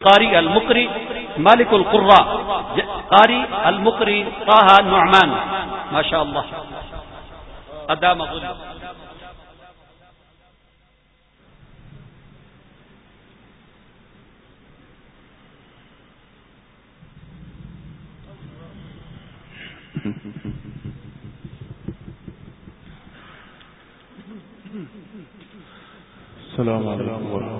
قارئ المقري مالك القراء. قارئ المقري طه النعمان. ما شاء الله. أدام ظل السلام عليكم ورحمة الله.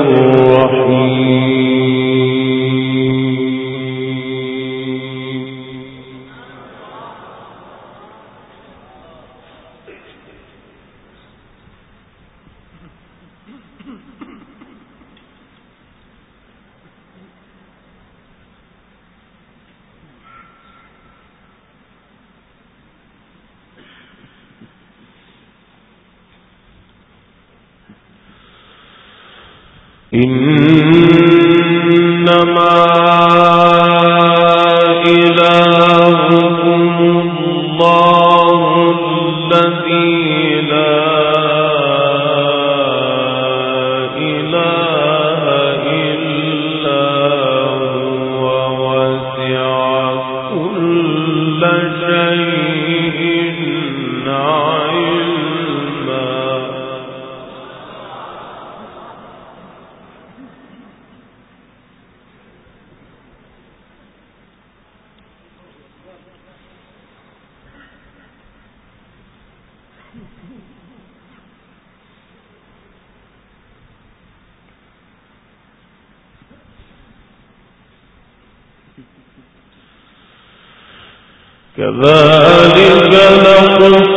إنما كذلك نقص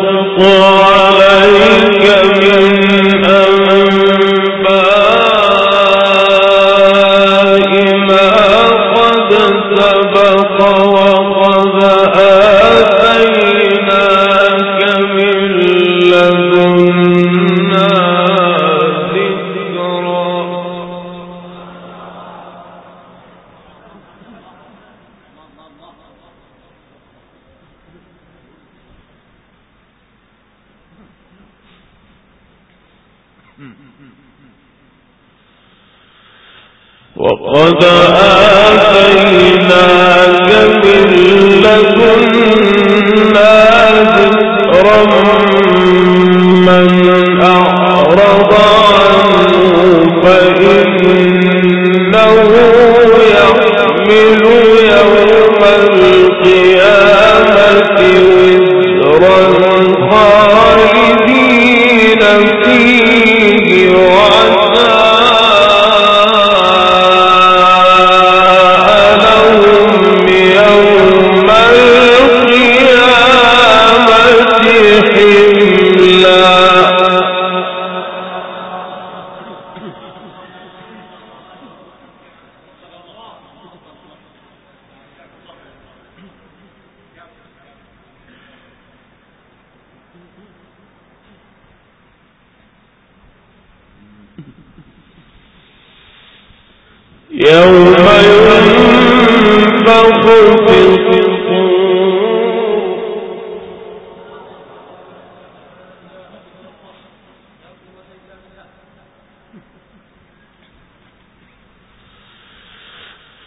وقد آتيناك من لدنا يوم ينفخ في الصور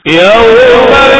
يوم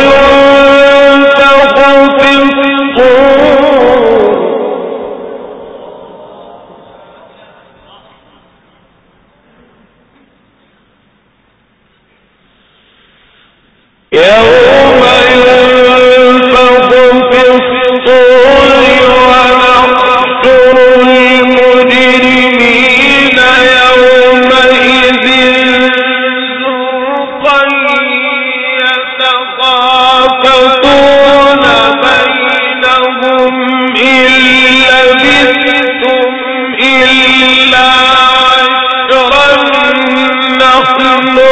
نمبو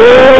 Lord.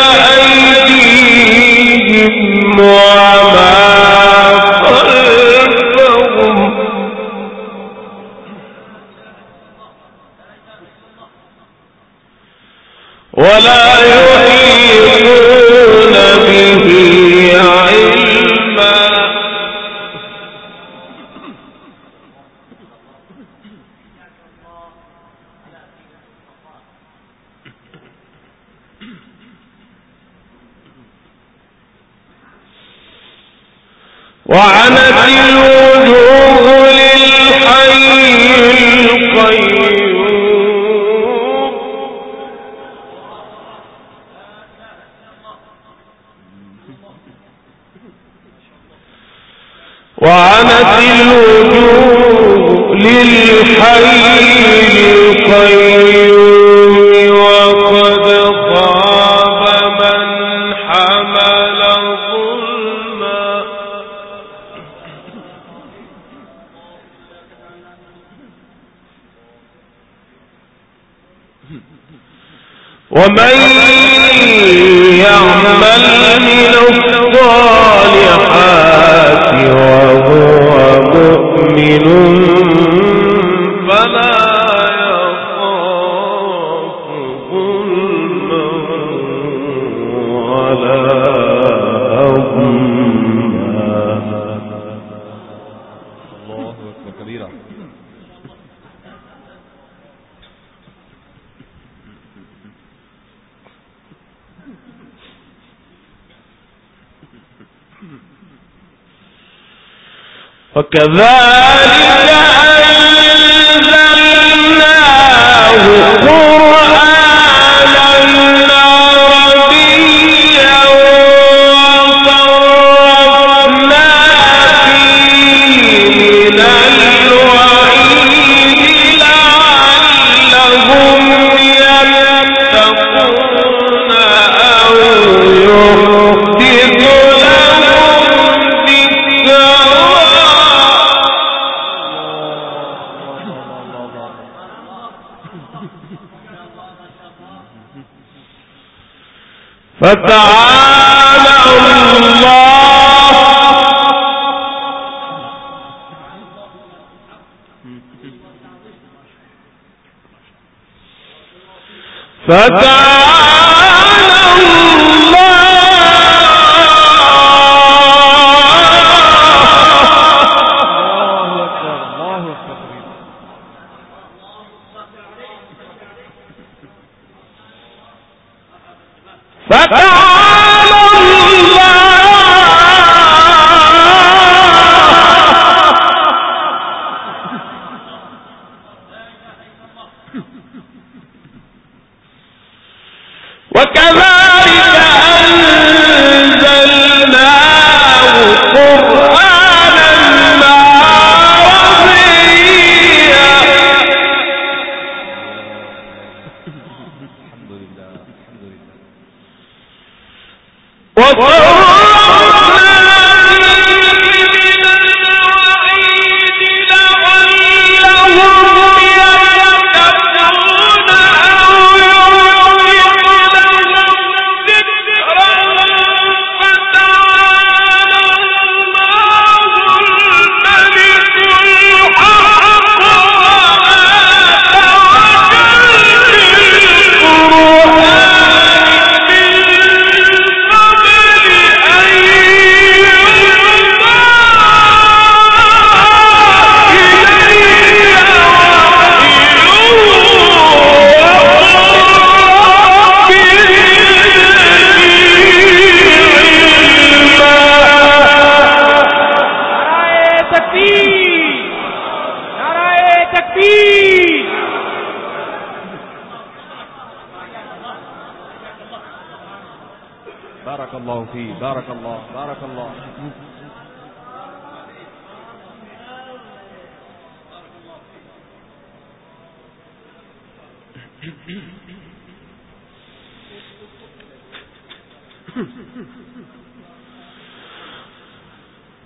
وعنت الوجوه ومن يعمل من الصالحات وهو مؤمن وكذلك سکا Oh,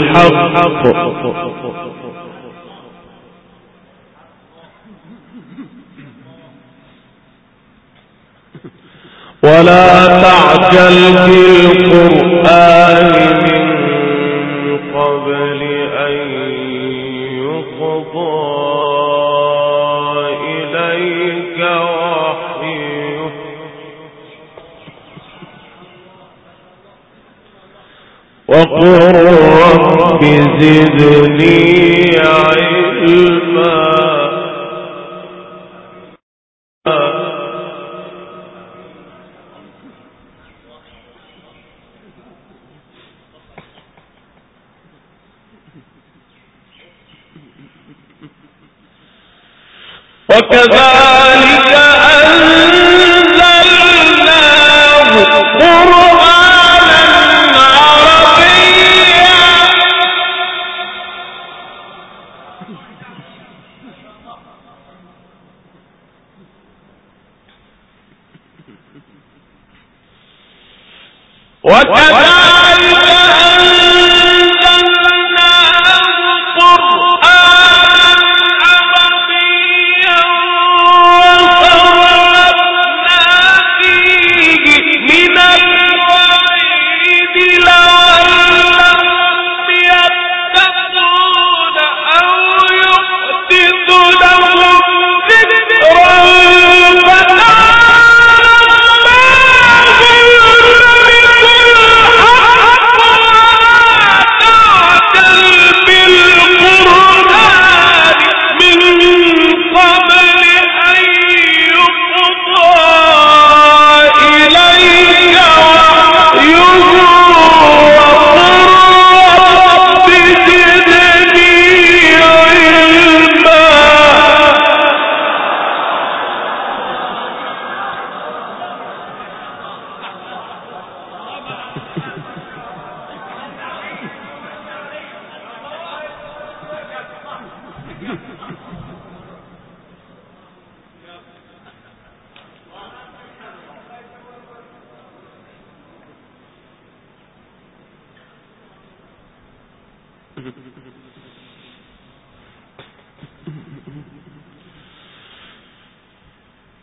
الحق. ولا تعجل بالقرآن من زدني علما وكذلك أن وكذلك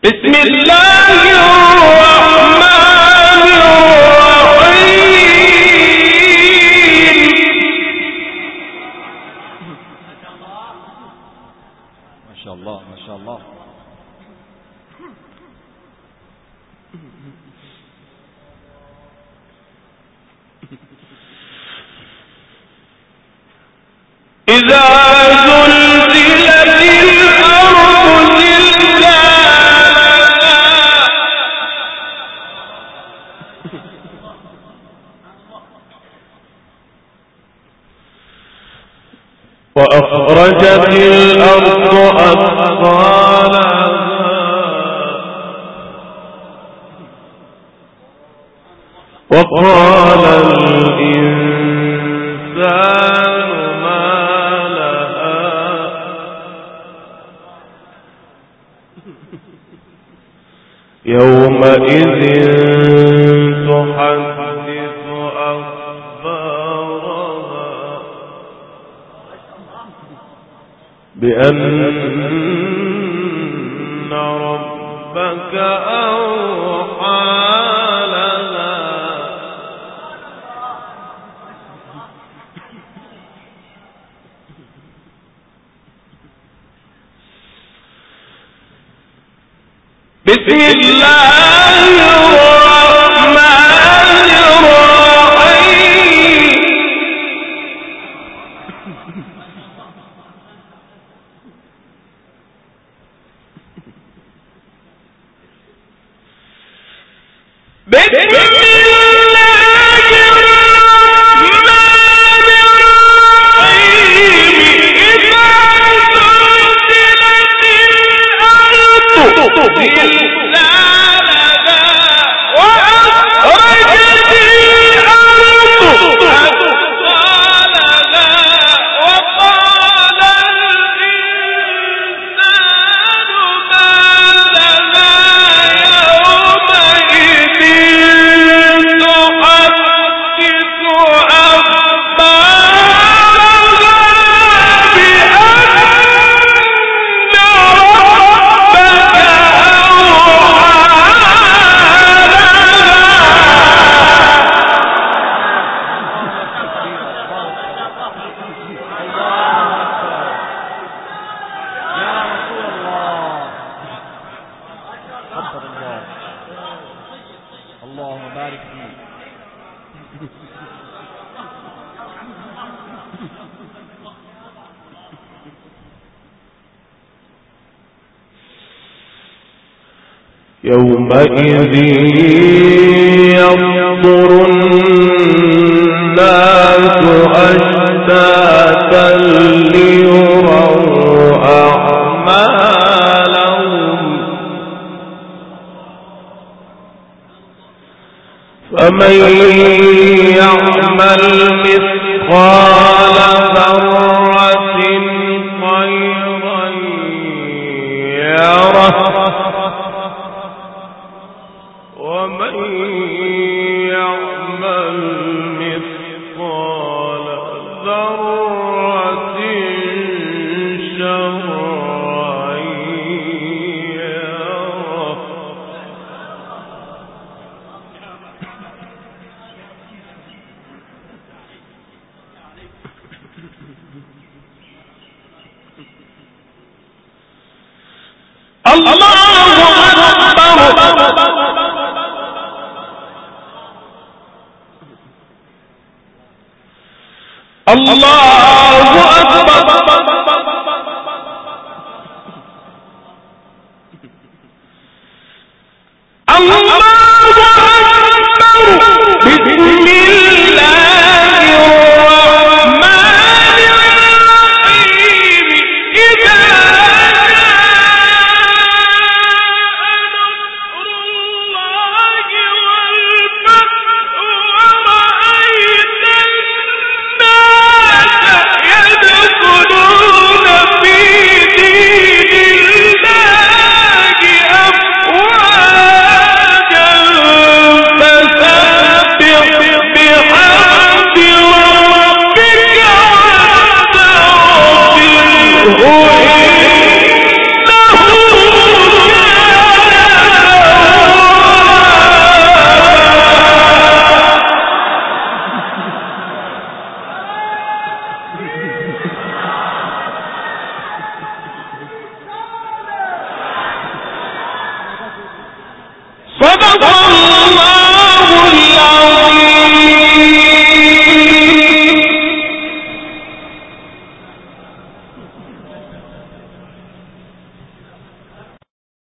بسم الله الرحمن الرحيم. ما شاء الله ما شاء الله. إذا زلزلت وأخرجت الأرض وقال بأن ربك أوحى لها بسم الله الناس أعمالهم فمن يعمل مثقال ذرة اللہ